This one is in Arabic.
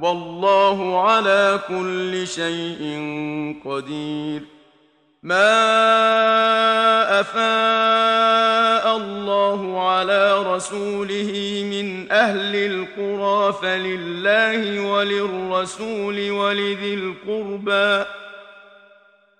والله على كل شيء قدير. ما أفاء الله على رسوله من أهل القرى فلله وللرسول ولذي القربى.